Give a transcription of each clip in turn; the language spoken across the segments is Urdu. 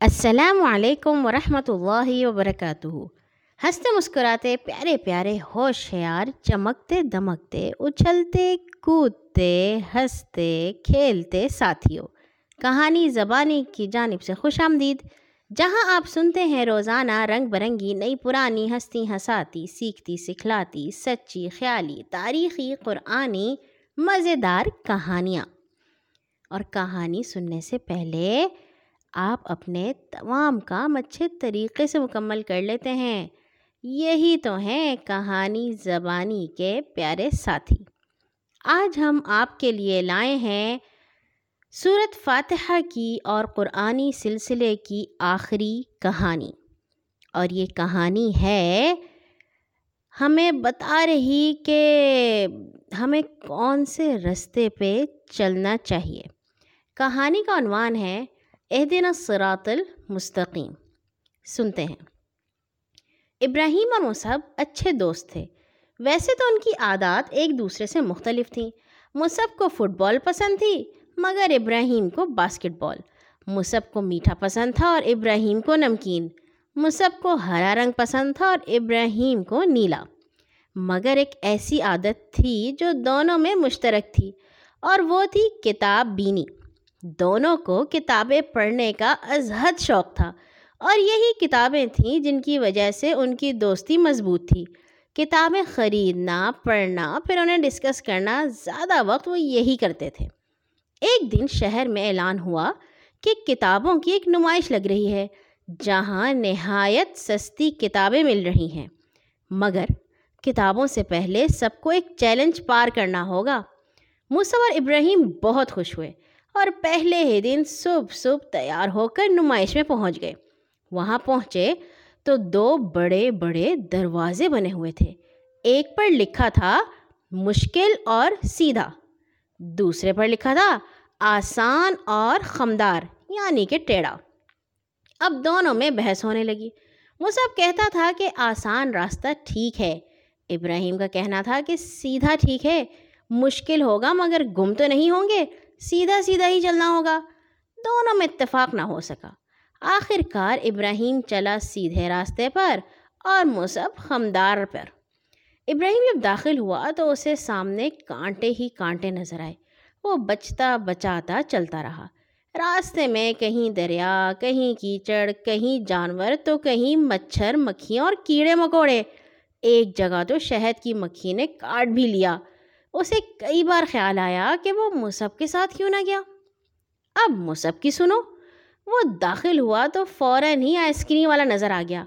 السلام علیکم ورحمۃ اللہ وبرکاتہ۔ ہنستے مسکراتے، پیارے پیارے ہوشیار چمکتے دمکتے، اچھلتے کودتے، ہنستے کھیلتے ساتھیوں۔ کہانی زبانی کی جانب سے خوش آمدید۔ جہاں آپ سنتے ہیں روزانہ رنگ برنگی، نئی پرانی ہستی ہساتی سیکھتی سکھلاتی، سچی خیالی، تاریخی قرآنی مزیدار کہانیاں۔ اور کہانی سننے سے پہلے آپ اپنے تمام کام اچھے طریقے سے مکمل کر لیتے ہیں۔ یہی تو ہیں کہانی زبانی کے پیارے ساتھی۔ آج ہم آپ کے لیے لائے ہیں صورت فاتحہ کی اور قرآنی سلسلے کی آخری کہانی۔ اور یہ کہانی ہے ہمیں بتا رہی کہ ہمیں کون سے رستے پہ چلنا چاہیے۔ کہانی کا عنوان ہے دن الصراط المستقیم۔ سنتے ہیں۔ ابراہیم اور مصحب اچھے دوست تھے۔ ویسے تو ان کی عادات ایک دوسرے سے مختلف تھیں۔ مصحب کو فٹ بال پسند تھی، مگر ابراہیم کو باسکٹ بال۔ مصحب کو میٹھا پسند تھا اور ابراہیم کو نمکین۔ مصحب کو ہرا رنگ پسند تھا اور ابراہیم کو نیلا۔ مگر ایک ایسی عادت تھی جو دونوں میں مشترک تھی، اور وہ تھی کتاب بینی۔ دونوں کو کتابیں پڑھنے کا ازحد شوق تھا اور یہی کتابیں تھیں جن کی وجہ سے ان کی دوستی مضبوط تھی۔ کتابیں خریدنا، پڑھنا، پھر انہیں ڈسکس کرنا، زیادہ وقت وہ یہی کرتے تھے۔ ایک دن شہر میں اعلان ہوا کہ کتابوں کی ایک نمائش لگ رہی ہے، جہاں نہایت سستی کتابیں مل رہی ہیں۔ مگر کتابوں سے پہلے سب کو ایک چیلنج پار کرنا ہوگا۔ مصور ابراہیم بہت خوش ہوئے۔ اور پہلے ہی دن صبح صبح تیار ہو کر نمائش میں پہنچ گئے۔ وہاں پہنچے تو دو بڑے بڑے دروازے بنے ہوئے تھے۔ ایک پر لکھا تھا، مشکل اور سیدھا۔ دوسرے پر لکھا تھا، آسان اور خمدار یعنی کہ ٹیڑھا۔ اب دونوں میں بحث ہونے لگی۔ وہ سب کہتا تھا کہ آسان راستہ ٹھیک ہے۔ ابراہیم کا کہنا تھا کہ سیدھا ٹھیک ہے، مشکل ہوگا مگر گم تو نہیں ہوں گے۔ سیدھا سیدھا ہی چلنا ہوگا۔ دونوں میں اتفاق نہ ہو سکا۔ آخر کار ابراہیم چلا سیدھے راستے پر اور مصب خمدار پر۔ ابراہیم جب داخل ہوا تو اسے سامنے کانٹے ہی کانٹے نظر آئے۔ وہ بچتا بچاتا چلتا رہا۔ راستے میں کہیں دریا، کہیں کیچڑ، کہیں جانور، تو کہیں مچھر، مکھیاں اور کیڑے مکوڑے۔ ایک جگہ تو شہد کی مکھی نے کاٹ بھی لیا۔ اسے کئی بار خیال آیا کہ وہ مصحف کے ساتھ کیوں نہ گیا۔ اب مصحف کی سنو، وہ داخل ہوا تو فوراً ہی آئس کریم والا نظر آ گیا۔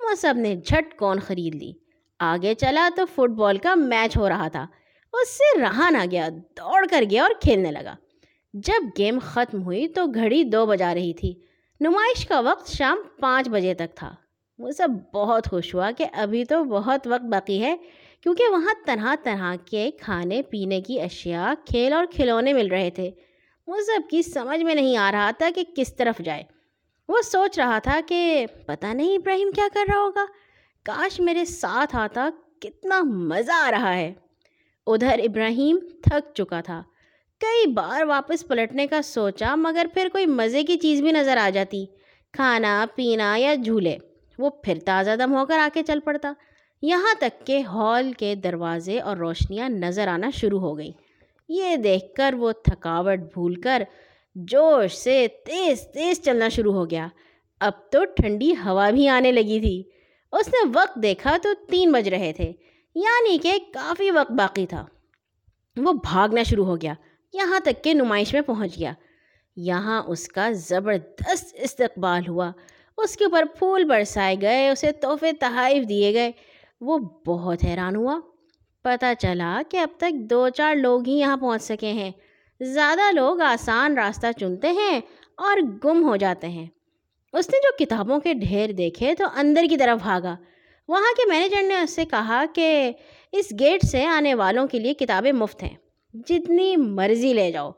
مصحف نے جھٹ کون خرید لی۔ آگے چلا تو فٹ بال کا میچ ہو رہا تھا۔ اس سے رہا نہ گیا، دوڑ کر گیا اور کھیلنے لگا۔ جب گیم ختم ہوئی تو گھڑی دو بجا رہی تھی۔ نمائش کا وقت شام پانچ بجے تک تھا۔ وہ سب بہت خوش ہوا کہ ابھی تو بہت وقت باقی ہے۔ کیونکہ وہاں طرح طرح کے کھانے پینے کی اشیاء کھیل اور کھلونے مل رہے تھے۔ مذہب کی سمجھ میں نہیں آ رہا تھا کہ کس طرف جائے۔ وہ سوچ رہا تھا کہ پتہ نہیں ابراہیم کیا کر رہا ہوگا۔ کاش میرے ساتھ آتا، کتنا مزہ آ رہا ہے۔ ادھر ابراہیم تھک چکا تھا۔ کئی بار واپس پلٹنے کا سوچا، مگر پھر کوئی مزے کی چیز بھی نظر آ جاتی۔ کھانا، پینا یا جھولے، وہ پھر تازہ دم ہو کر آ کے چل پڑتا۔ یہاں تک کہ ہال کے دروازے اور روشنیاں نظر آنا شروع ہو گئیں۔ یہ دیکھ کر وہ تھکاوٹ بھول کر جوش سے تیز تیز چلنا شروع ہو گیا۔ اب تو ٹھنڈی ہوا بھی آنے لگی تھی۔ اس نے وقت دیکھا تو تین بج رہے تھے یعنی کہ کافی وقت باقی تھا۔ وہ بھاگنا شروع ہو گیا، یہاں تک کہ نمائش میں پہنچ گیا۔ یہاں اس کا زبردست استقبال ہوا۔ اس کے اوپر پھول برسائے گئے، اسے تحفے تحائف دیے گئے۔ وہ بہت حیران ہوا۔ پتہ چلا کہ اب تک دو چار لوگ ہی یہاں پہنچ سکے ہیں۔ زیادہ لوگ آسان راستہ چنتے ہیں اور گم ہو جاتے ہیں۔ اس نے جو کتابوں کے ڈھیر دیکھے تو اندر کی طرف بھاگا۔ وہاں کے مینیجر نے اس سے کہا کہ اس گیٹ سے آنے والوں کے لیے کتابیں مفت ہیں۔ جتنی مرضی لے جاؤ۔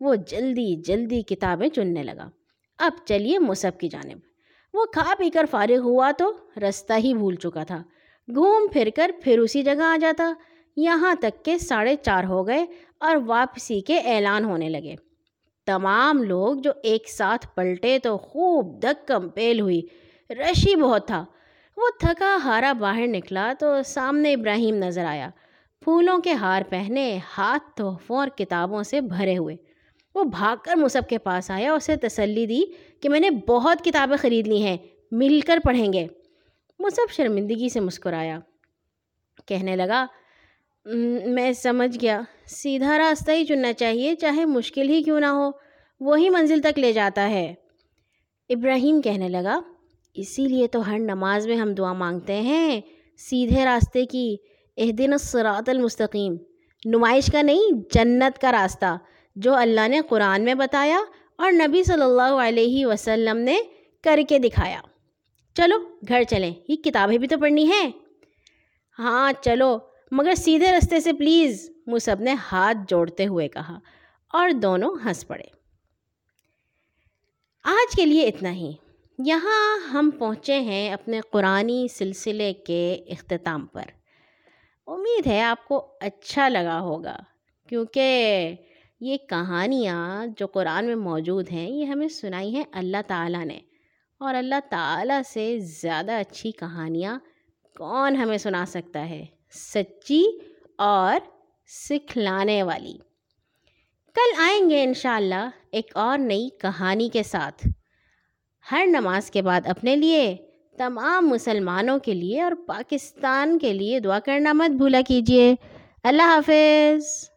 وہ جلدی جلدی کتابیں چننے لگا۔ اب چلیے مصحف کی جانب۔ وہ کھا پی کر فارغ ہوا تو رستہ ہی بھول چکا تھا۔ گھوم پھر کر پھر اسی جگہ آ جاتا۔ یہاں تک کہ ساڑھے چار ہو گئے اور واپسی کے اعلان ہونے لگے۔ تمام لوگ جو ایک ساتھ پلٹے تو خوب دھکم پیل ہوئی۔ رشی بہت تھا۔ وہ تھکا ہارا باہر نکلا تو سامنے ابراہیم نظر آیا۔ پھولوں کے ہار پہنے ہاتھ تحفوں اور کتابوں سے بھرے ہوئے۔ وہ بھاگ کر مصحف کے پاس آیا اسے تسلی دی کہ میں نے بہت کتابیں خرید لی ہیں، مل کر پڑھیں گے۔ مصحف شرمندگی سے مسکرایا۔ کہنے لگا میں سمجھ گیا۔ سیدھا راستہ ہی چننا چاہیے، چاہے مشکل ہی کیوں نہ ہو۔ وہی منزل تک لے جاتا ہے۔ ابراہیم کہنے لگا، اسی لیے تو ہر نماز میں ہم دعا مانگتے ہیں، سیدھے راستے کی۔ اہ دن الصراط المستقیم۔ نمائش کا نہیں، جنت کا راستہ۔ جو اللہ نے قرآن میں بتایا اور نبی صلی اللہ علیہ وسلم نے کر کے دکھایا۔ چلو گھر چلیں۔ یہ کتابیں بھی تو پڑھنی ہیں۔ ہاں چلو، مگر سیدھے رستے سے پلیز مصب نے ہاتھ جوڑتے ہوئے کہا اور دونوں ہنس پڑے۔ آج کے لیے اتنا ہی۔ یہاں ہم پہنچے ہیں اپنے قرآن سلسلے کے اختتام پر۔ امید ہے آپ کو اچھا لگا ہوگا، کیونکہ یہ کہانیاں جو قرآن میں موجود ہیں، یہ ہمیں سنائی ہیں اللہ تعالیٰ نے۔ اور اللہ تعالیٰ سے زیادہ اچھی کہانیاں کون ہمیں سنا سکتا ہے؟ سچی اور سکھلانے والی۔ کل آئیں گے انشاءاللہ ایک اور نئی کہانی کے ساتھ۔ ہر نماز کے بعد اپنے لیے، تمام مسلمانوں کے لیے اور پاکستان کے لیے دعا کرنا مت بھولا کیجیے۔ اللہ حافظ۔